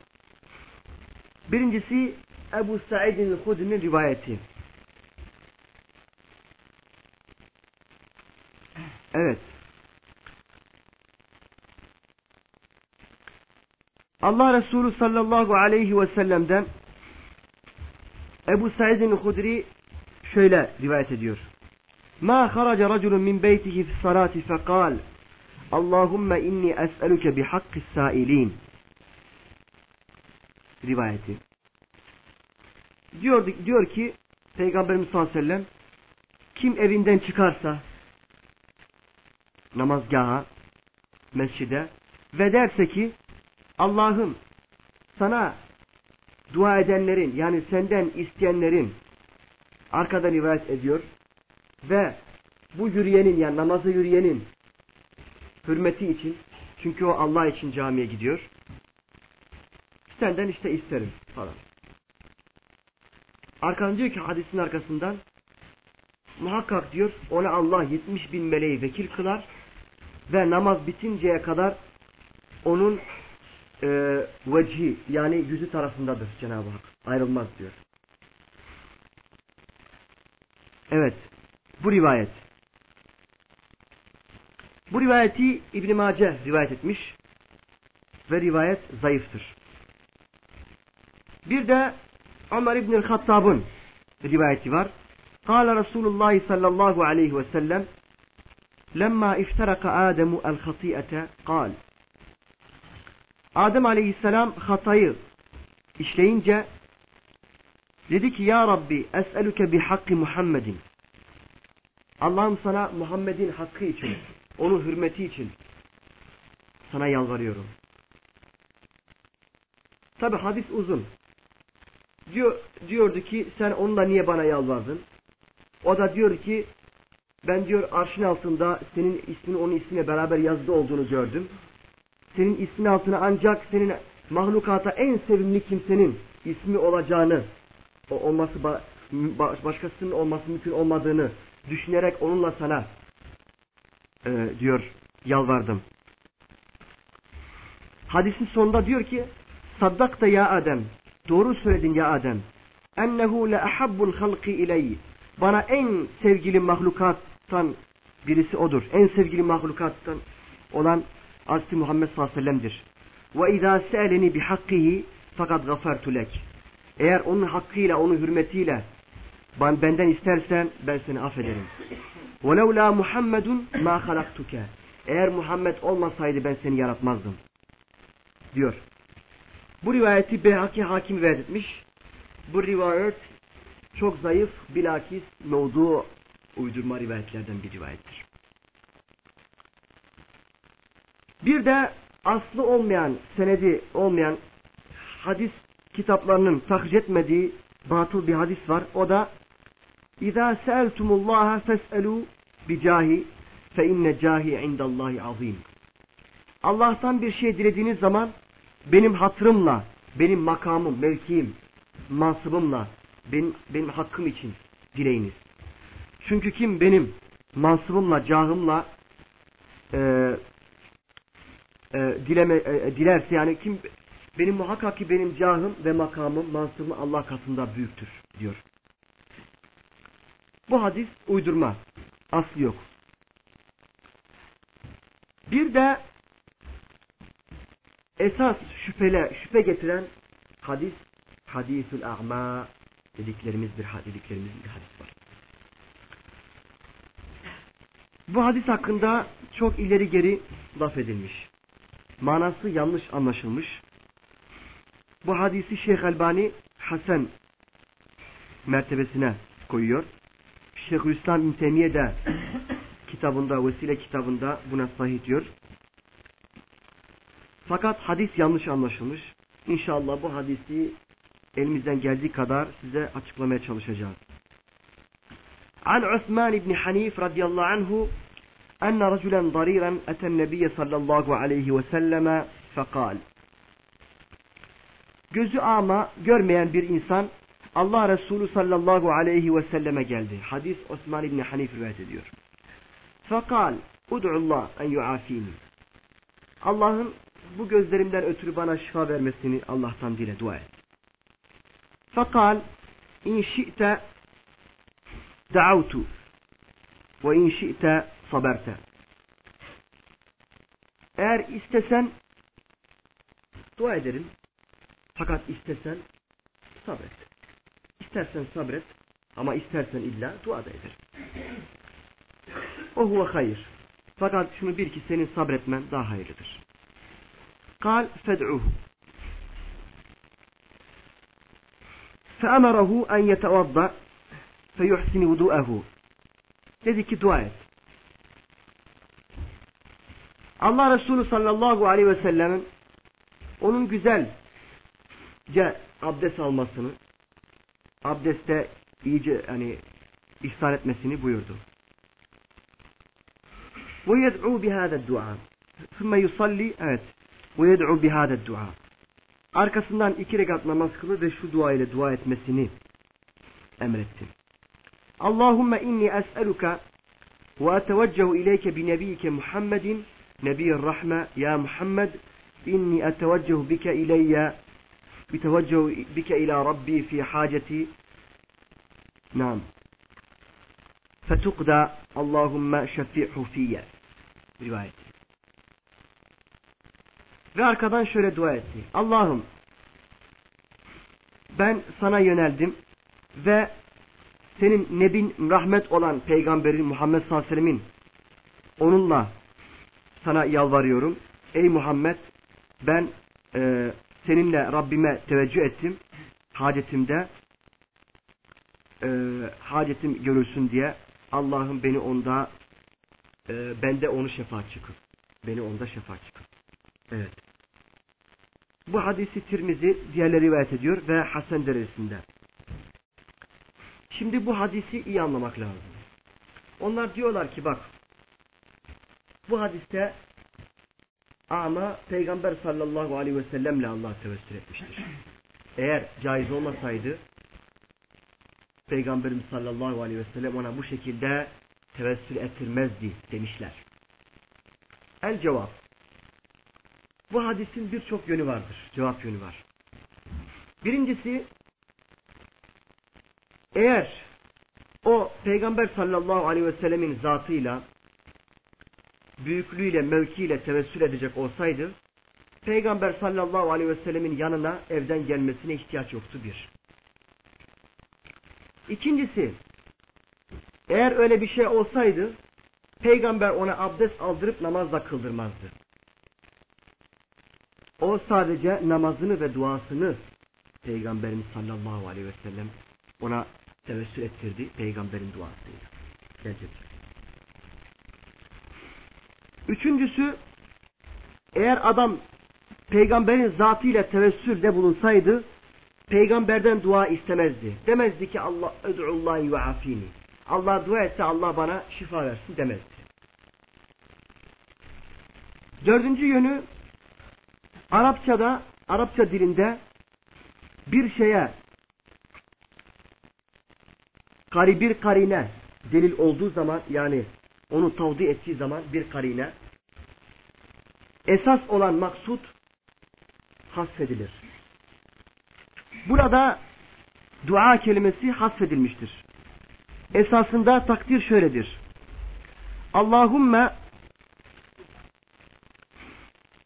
birincisi Ebu Sa'id'in Hudri'nin rivayeti. Evet. Allah Resulü sallallahu aleyhi ve sellem'den Ebu Sa'id'in Hudri şöyle rivayet ediyor. Ma kharaca raculun min beytihi fi salati fekal Allahümme inni es'eluke bihakkis sailin rivayeti. Diyor, diyor ki Peygamberimiz sallallahu aleyhi ve sellem kim evinden çıkarsa namazgaha, mescide ve derse ki Allah'ım sana dua edenlerin yani senden isteyenlerin arkadan rivayet ediyor ve bu yürüyenin yani namazı yürüyenin hürmeti için çünkü o Allah için camiye gidiyor senden işte isterim falan. Arkadan diyor ki hadisin arkasından muhakkak diyor ona Allah 70 bin meleği vekil kılar ve namaz bitinceye kadar onun e, vecihi yani yüzü tarafındadır Cenab-ı Hak. Ayrılmaz diyor. Evet. Bu rivayet. Bu rivayeti İbn Mace rivayet etmiş ve rivayet zayıftır. Bir de Ömer İbnül Hattab'ın rivayeti var. Kâle Resulullah sallallahu aleyhi ve sellem لما افترق آدم الخطيئة قال Adem aleyhisselam hatayı işleyince dedi ki ya Rabbi es'eluke bi hakkı Muhammedin Allah'ım sana Muhammed'in hakkı için onun hürmeti için sana yalvarıyorum. Tabi hadis uzun. Diyor, diyordu ki sen onunla niye bana yalvardın? O da diyor ki ben diyor arşın altında senin ismin onun ismine beraber yazılı olduğunu gördüm. Senin ismin altına ancak senin mahlukata en sevimli kimsenin ismi olacağını, o olması başkasının olması mümkün olmadığını düşünerek onunla sana e, diyor yalvardım. Hadisin sonunda diyor ki Saddakta ya Adem doğru söyledin ya Adem ennehu le ahabbul halki ileyhi bana en sevgili mahlukattan birisi odur. En sevgili mahlukattan olan Hazreti Muhammed sallallahu aleyhi ve sellem'dir. Ve izâ se'eleni bihakkihi fakat gafartu lek. Eğer onun hakkıyla, onun hürmetiyle benden istersen ben seni affederim. وَلَوْ لَا مُحَمَّدٌ مَا خَلَقْتُكَ Eğer Muhammed olmasaydı ben seni yaratmazdım. Diyor. Bu rivayeti Beyhaki hakim rivayet etmiş. Bu rivayet çok zayıf, bilakis mevdu uydurma rivayetlerden bir rivayettir. Bir de aslı olmayan, senedi olmayan hadis kitaplarının tahric etmediği batıl bir hadis var. O da İza seeltumullaha fes'elu bicahi fe inne cahi indallahi azim. Allah'tan bir şey dilediğiniz zaman benim hatırımla, benim makamım, mevkiim, mansıbımla, benim, benim hakkım için dileyiniz. Çünkü kim benim mansıbımla, cahımla e, e, dileme, e, dilerse yani kim benim muhakkak ki benim cahım ve makamım, mansıbım Allah katında büyüktür diyor. Bu hadis uydurma. Aslı yok. Bir de esas şüphele, şüphe getiren hadis hadisül a'ma dediklerimiz bir dediklerimiz bir hadis var. Bu hadis hakkında çok ileri geri laf edilmiş. Manası yanlış anlaşılmış. Bu hadisi Şeyh Albani Hasan mertebesine koyuyor. Şeyhülislam İbn Teymiye de kitabında, Vesile kitabında buna sahih diyor. Fakat hadis yanlış anlaşılmış. İnşallah bu hadisi elimizden geldiği kadar size açıklamaya çalışacağız. An Osman ibn Hanif radıyallahu anhu أن رجلا ضريرا أتى النبي صلى الله عليه وسلم فقال Gözü ama görmeyen bir insan Allah Resulü sallallahu aleyhi ve selleme geldi. Hadis Osman İbni Hanif rivayet ediyor. Fakal, ud'ullah en yuafini. Allah'ın bu gözlerimden ötürü bana şifa vermesini Allah'tan dile, dua et. İn şi'te da'avtu ve in şi'te saberte. Eğer istesen dua ederim. Fakat istesen sabret. İstersen sabret ama istersen illa dua da eder. O huve hayır. Fakat şunu bil ki senin sabretmen daha hayırlıdır. Kal fed'uhu. فأمره أن يتوضأ فيحسن وضوءه dedi ki dua et. Allah Resulü sallallahu aleyhi ve sellemin onun güzelce abdest almasını, abdeste iyice hani ihsan etmesini buyurdu. Ve yed'u bihâde dua. Sümme yusalli, evet. Ve yed'u bihâde dua. Arkasından iki rekat namaz kılır ve şu dua ile dua etmesini emretti. Allahümme inni es'eluka ve eteveccehu ileyke bi nebiyike Muhammedin nebiyyir rahme ya Muhammed inni eteveccehu bike ileyye biteveccehu bike ila Rabbi fi haceti nam fetukda Allahümme şefi'hu fiyye rivayet. Ve arkadan şöyle dua etti. Allah'ım ben sana yöneldim ve senin nebin rahmet olan peygamberin Muhammed sallallahu aleyhi ve sellemin onunla sana yalvarıyorum. Ey Muhammed ben e, seninle Rabbime teveccüh ettim. Hacetimde e, hacetim görülsün diye Allah'ım beni onda e, bende onu şefaatçi kıl. Beni onda şefaatçi kıl. Evet. Bu hadisi Tirmizi diğerleri rivayet ediyor ve Hasan derecesinde. Şimdi bu hadisi iyi anlamak lazım. Onlar diyorlar ki bak bu hadiste ama Peygamber sallallahu aleyhi ve sellemle Allah tevessül etmiştir. Eğer caiz olmasaydı Peygamberimiz sallallahu aleyhi ve sellem ona bu şekilde tevessül ettirmezdi demişler. El cevap. Bu hadisin birçok yönü vardır. Cevap yönü var. Birincisi eğer o Peygamber sallallahu aleyhi ve sellemin zatıyla büyüklüğüyle, mevkiyle tevessül edecek olsaydı Peygamber sallallahu aleyhi ve sellemin yanına evden gelmesine ihtiyaç yoktu bir. İkincisi eğer öyle bir şey olsaydı Peygamber ona abdest aldırıp namazla kıldırmazdı. O sadece namazını ve duasını Peygamberimiz sallallahu aleyhi ve sellem ona tevessül ettirdi peygamberin duasıyla. Gelecek. Üçüncüsü eğer adam peygamberin zatıyla tevessülde bulunsaydı peygamberden dua istemezdi. Demezdi ki Allah ed'ullahi yuafini. Allah dua etse Allah bana şifa versin demezdi. Dördüncü yönü Arapçada, Arapça dilinde bir şeye kari bir karine delil olduğu zaman yani onu tavdi ettiği zaman bir karine esas olan maksut hasfedilir. Burada dua kelimesi hasfedilmiştir. Esasında takdir şöyledir. Allahümme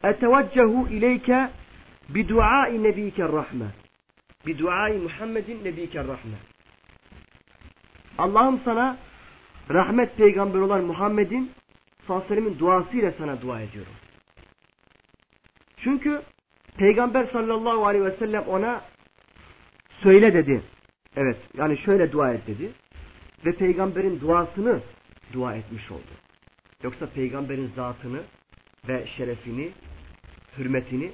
eteveccehu ileyke biduai nebiyke rahme. Biduai Muhammedin nebiyke rahme. Allah'ım sana rahmet peygamber olan Muhammed'in sallallahu duasıyla sana dua ediyorum. Çünkü peygamber sallallahu aleyhi ve sellem ona söyle dedi. Evet yani şöyle dua et dedi. Ve peygamberin duasını dua etmiş oldu. Yoksa peygamberin zatını ve şerefini, hürmetini,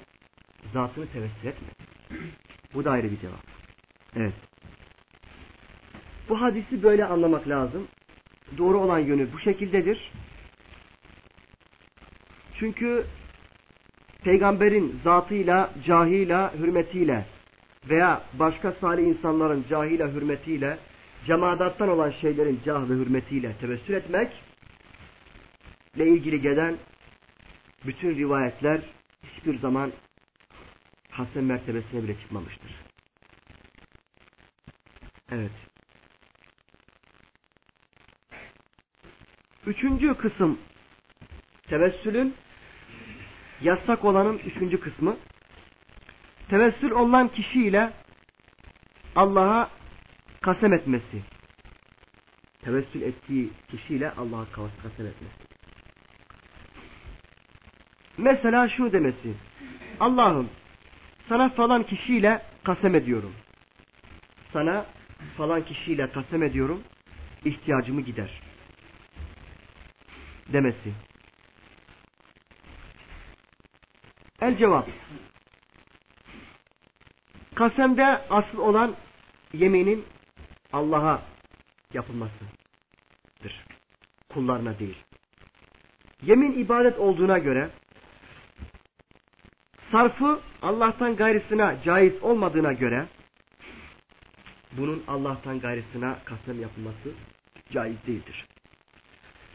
zatını tevessül etmedi. Bu da ayrı bir cevap. Evet. Bu hadisi böyle anlamak lazım. Doğru olan yönü bu şekildedir. Çünkü peygamberin zatıyla, cahıyla, hürmetiyle veya başka salih insanların cahıyla, hürmetiyle, cemaattan olan şeylerin cah ve hürmetiyle tevessül etmek ile ilgili gelen bütün rivayetler hiçbir zaman Hasan mertebesine bile çıkmamıştır. Evet. Üçüncü kısım tevessülün yasak olanın üçüncü kısmı tevessül olan kişiyle Allah'a kasem etmesi. Tevessül ettiği kişiyle Allah'a kasem etmesi. Mesela şunu demesi. Allah'ım sana falan kişiyle kasem ediyorum. Sana falan kişiyle kasem ediyorum. ihtiyacımı gider. Demesi. El cevap. Kasemde asıl olan yeminin Allah'a yapılmasıdır. Kullarına değil. Yemin ibadet olduğuna göre sarfı Allah'tan gayrısına caiz olmadığına göre bunun Allah'tan gayrısına kasem yapılması caiz değildir.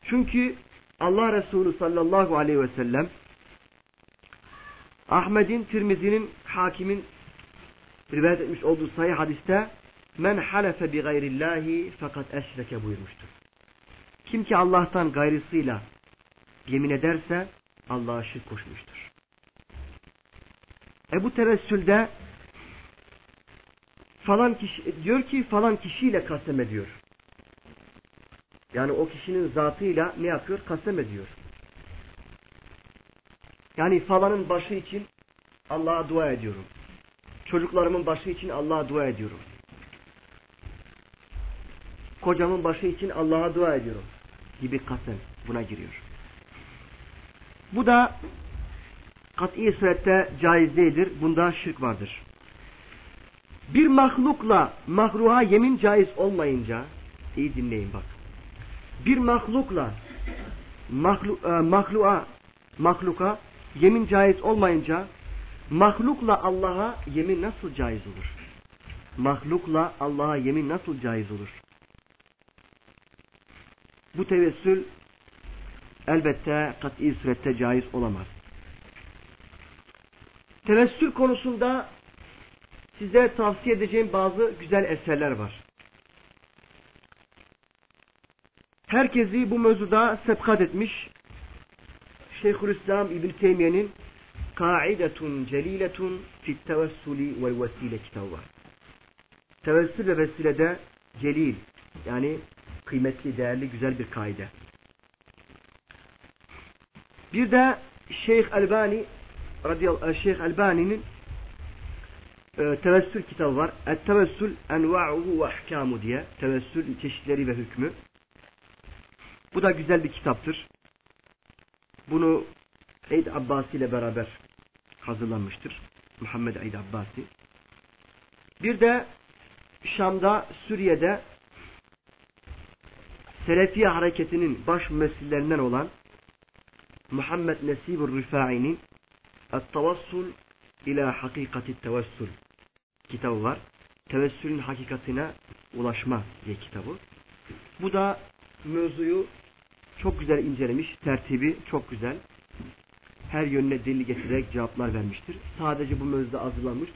Çünkü Allah Resulü sallallahu aleyhi ve sellem Ahmet'in, Tirmizi'nin, Hakim'in rivayet etmiş olduğu sayı hadiste men halefe bi gayrillahi fakat eşreke buyurmuştur. Kim ki Allah'tan gayrısıyla yemin ederse Allah'a şirk koşmuştur. Ebu Tevessül'de falan kişi diyor ki falan kişiyle kasem ediyor. Yani o kişinin zatıyla ne yapıyor? Kasem ediyor. Yani falanın başı için Allah'a dua ediyorum. Çocuklarımın başı için Allah'a dua ediyorum. Kocamın başı için Allah'a dua ediyorum. Gibi kasem buna giriyor. Bu da kat'i surette caiz değildir. Bunda şirk vardır. Bir mahlukla mahruha yemin caiz olmayınca iyi dinleyin bak. Bir mahlukla mahlu, e, mahluğa mahluka yemin caiz olmayınca mahlukla Allah'a yemin nasıl caiz olur? Mahlukla Allah'a yemin nasıl caiz olur? Bu tevessül elbette kat'i surette caiz olamaz. Tevessül konusunda size tavsiye edeceğim bazı güzel eserler var. Herkesi bu mevzuda sebkat etmiş Şeyhülislam İbn Teymiye'nin Kaidetun celiletun fit tevessuli vel vesile kitabı var. Tevessül ve vesilede celil yani kıymetli, değerli, güzel bir kaide. Bir de Şeyh Albani radıyallahu Şeyh Albani'nin e, tevessül kitabı var. Et tevessül enva'uhu ve ahkamu diye. Tevessül çeşitleri ve hükmü. Bu da güzel bir kitaptır. Bunu Eid Abbasi ile beraber hazırlanmıştır. Muhammed Eid Abbasi. Bir de Şam'da, Suriye'de Selefiye hareketinin baş mümessillerinden olan Muhammed Nesibur Rifai'nin Et-Tavassul ila Hakikati Tevessül kitabı var. Tevessülün hakikatine ulaşma diye kitabı. Bu da mevzuyu çok güzel incelemiş. Tertibi çok güzel. Her yönüne delil getirerek cevaplar vermiştir. Sadece bu mevzuda hazırlanmış